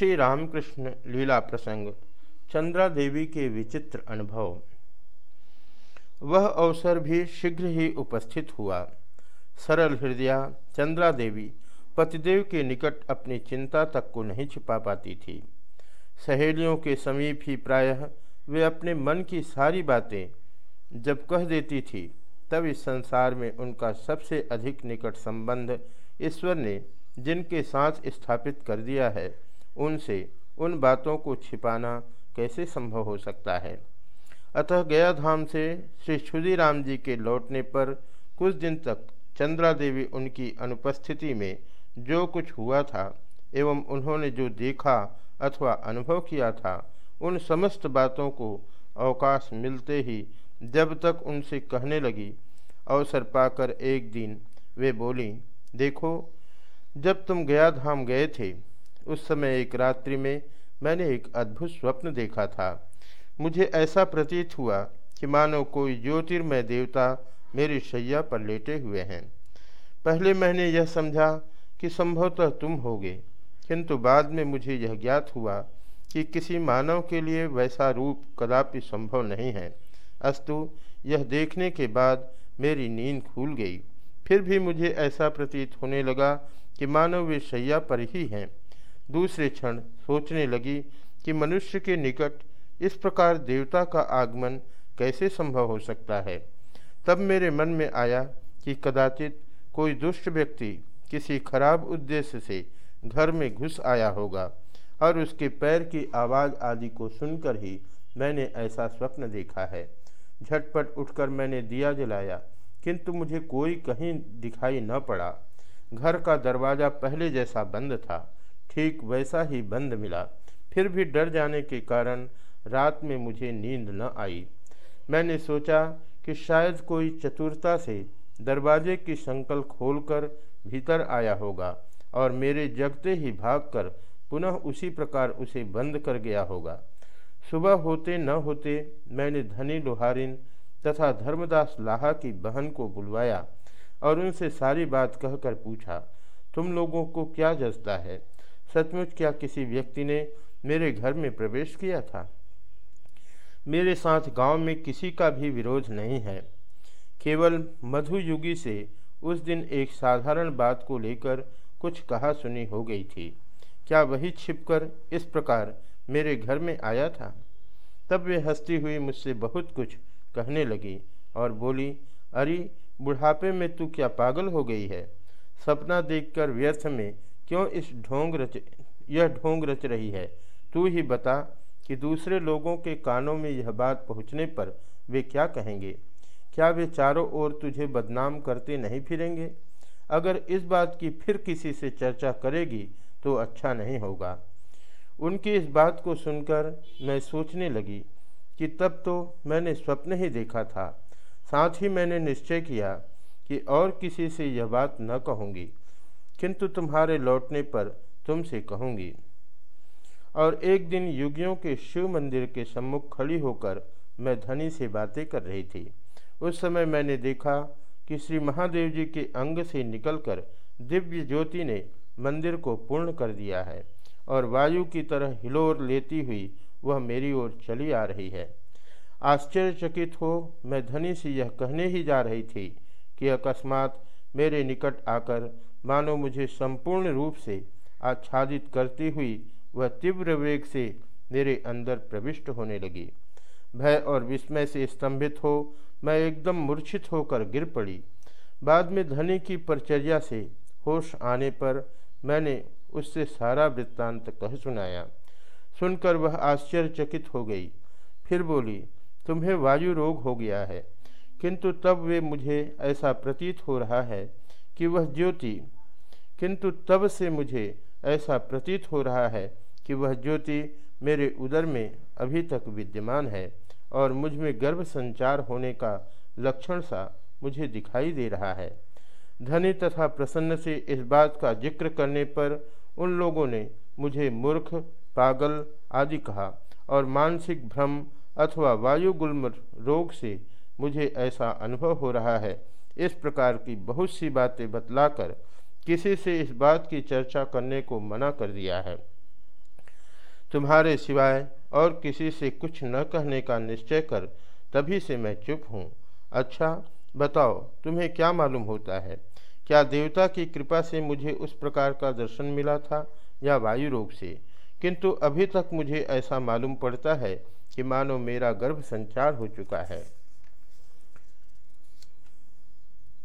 श्री रामकृष्ण लीला प्रसंग, चंद्रा देवी के विचित्र अनुभव। वह अवसर भी शीघ्र ही उपस्थित हुआ। सरल हृदया चंद्रा देवी पतिदेव के निकट अपनी चिंता तक को नहीं छिपा पाती थी। सहेलियों के समीप ही प्रायः वे अपने मन की सारी बातें जब कह देती थी, तब इस संसार में उनका सबसे अधिक निकट संबंध ईश्वर ने जिनके साथ स्थापित कर दिया है उनसे उन बातों को छिपाना कैसे संभव हो सकता है? अतः गया धाम से श्री क्षुदीराम जी के लौटने पर कुछ दिन तक चंद्रा देवी उनकी अनुपस्थिति में जो कुछ हुआ था एवं उन्होंने जो देखा अथवा अनुभव किया था, उन समस्त बातों को अवकाश मिलते ही जब तक उनसे कहने लगी, अवसर पाकर एक दिन वे बोली, देखो, जब तुम गया धाम गए थे उस समय एक रात्रि में मैंने एक अद्भुत स्वप्न देखा था। मुझे ऐसा प्रतीत हुआ कि मानो कोई ज्योतिर्मय देवता मेरी शैया पर लेटे हुए हैं। पहले मैंने यह समझा कि संभवतः तुम होगे, किंतु बाद में मुझे यह ज्ञात हुआ कि किसी मानव के लिए वैसा रूप कदापि संभव नहीं है। अस्तु, यह देखने के बाद मेरी नींद खुल गई। फिर भी मुझे ऐसा प्रतीत होने लगा कि मानव वे शैया पर ही हैं। दूसरे क्षण सोचने लगी कि मनुष्य के निकट इस प्रकार देवता का आगमन कैसे संभव हो सकता है। तब मेरे मन में आया कि कदाचित कोई दुष्ट व्यक्ति किसी खराब उद्देश्य से घर में घुस आया होगा और उसके पैर की आवाज़ आदि को सुनकर ही मैंने ऐसा स्वप्न देखा है। झटपट उठकर मैंने दिया जलाया, किंतु मुझे कोई कहीं दिखाई न पड़ा। घर का दरवाज़ा पहले जैसा बंद था ठीक वैसा ही बंद मिला। फिर भी डर जाने के कारण रात में मुझे नींद न आई। मैंने सोचा कि शायद कोई चतुरता से दरवाजे की संकल खोलकर भीतर आया होगा और मेरे जगते ही भागकर पुनः उसी प्रकार उसे बंद कर गया होगा। सुबह होते न होते मैंने धनी लोहारिन तथा धर्मदास लाहा की बहन को बुलवाया और उनसे सारी बात कहकर पूछा, तुम लोगों को क्या जचता है? सचमुच क्या किसी व्यक्ति ने मेरे घर में प्रवेश किया था? मेरे साथ गाँव में किसी का भी विरोध नहीं है। केवल मधुयुगी से उस दिन एक साधारण बात को लेकर कुछ कहा सुनी हो गई थी। क्या वही छिपकर इस प्रकार मेरे घर में आया था? तब वे हंसती हुई मुझसे बहुत कुछ कहने लगी और बोली, अरे, बुढ़ापे में तू क्या पागल हो गई है? सपना देखकर व्यर्थ में क्यों इस ढोंग रच, यह ढोंग रच रही है? तू ही बता कि दूसरे लोगों के कानों में यह बात पहुँचने पर वे क्या कहेंगे? क्या वे चारों ओर तुझे बदनाम करते नहीं फिरेंगे? अगर इस बात की फिर किसी से चर्चा करेगी तो अच्छा नहीं होगा। उनकी इस बात को सुनकर मैं सोचने लगी कि तब तो मैंने स्वप्न ही देखा था। साथ ही मैंने निश्चय किया कि और किसी से यह बात न कहूँगी। किंतु तुम्हारे लौटने पर तुमसे कहूँगी। और एक दिन युगियों के शिव मंदिर के सम्मुख खड़ी होकर मैं धनी से बातें कर रही थी। उस समय मैंने देखा कि श्री महादेव जी के अंग से निकलकर दिव्य ज्योति ने मंदिर को पूर्ण कर दिया है और वायु की तरह हिलोर लेती हुई वह मेरी ओर चली आ रही है। आश्चर्यचकित हो मैं धनी से यह कहने ही जा रही थी कि अकस्मात मेरे निकट आकर मानो मुझे संपूर्ण रूप से आच्छादित करती हुई वह तीव्र वेग से मेरे अंदर प्रविष्ट होने लगी। भय और विस्मय से स्तंभित हो, मैं एकदम मूर्छित होकर गिर पड़ी। बाद में धनी की परिचर्या से होश आने पर मैंने उससे सारा वृत्तांत कह सुनाया। सुनकर वह आश्चर्यचकित हो गई। फिर बोली, तुम्हें वायु रोग हो गया है, किंतु तब वे मुझे ऐसा प्रतीत हो रहा है कि वह ज्योति, किंतु तब से मुझे ऐसा प्रतीत हो रहा है कि वह ज्योति मेरे उदर में अभी तक विद्यमान है और मुझमें गर्भ संचार होने का लक्षण सा मुझे दिखाई दे रहा है। धनी तथा प्रसन्न से इस बात का ज़िक्र करने पर उन लोगों ने मुझे मूर्ख, पागल आदि कहा और मानसिक भ्रम अथवा वायुगुल्म रोग से मुझे ऐसा अनुभव हो रहा है इस प्रकार की बहुत सी बातें बतलाकर किसी से इस बात की चर्चा करने को मना कर दिया है। तुम्हारे सिवाय और किसी से कुछ न कहने का निश्चय कर तभी से मैं चुप हूँ। अच्छा बताओ, तुम्हें क्या मालूम होता है? क्या देवता की कृपा से मुझे उस प्रकार का दर्शन मिला था या वायु रोग से? किंतु अभी तक मुझे ऐसा मालूम पड़ता है कि मानो मेरा गर्भ संचार हो चुका है।